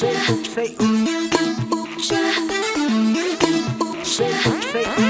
Say, ooh, say, ooh, say, ooh, say, ooh.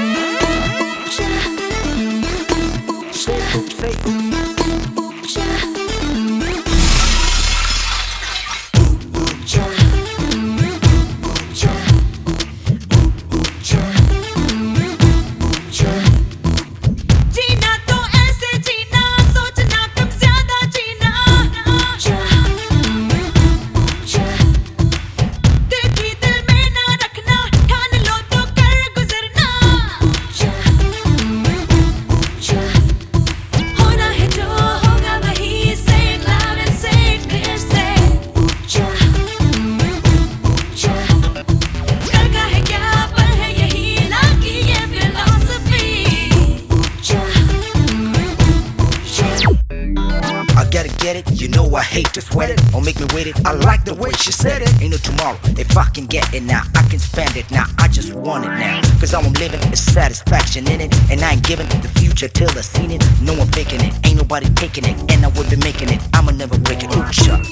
Gotta get it, you know I hate to sweat it or make me wait it. I like the way she said it. Ain't no tomorrow. If I can get it now, I can spend it now. I just want it now. Cause all I'm living is satisfaction in it. And I ain't giving the future till I seen it. No one faking it, ain't nobody taking it. And I will be making it. I'ma never break it. Ooh, shut,